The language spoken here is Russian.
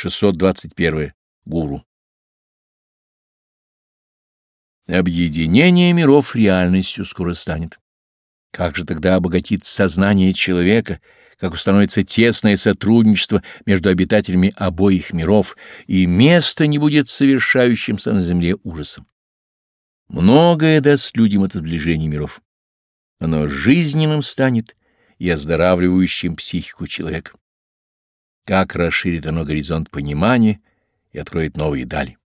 621. Гуру. Объединение миров реальностью скоро станет. Как же тогда обогатится сознание человека, как установится тесное сотрудничество между обитателями обоих миров, и место не будет совершающимся на земле ужасом. Многое даст людям это сближение миров. Оно жизненным станет и оздоравливающим психику человека. Как расширит оно горизонт понимания и откроет новые дали.